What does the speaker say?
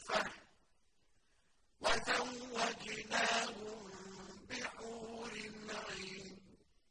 فهم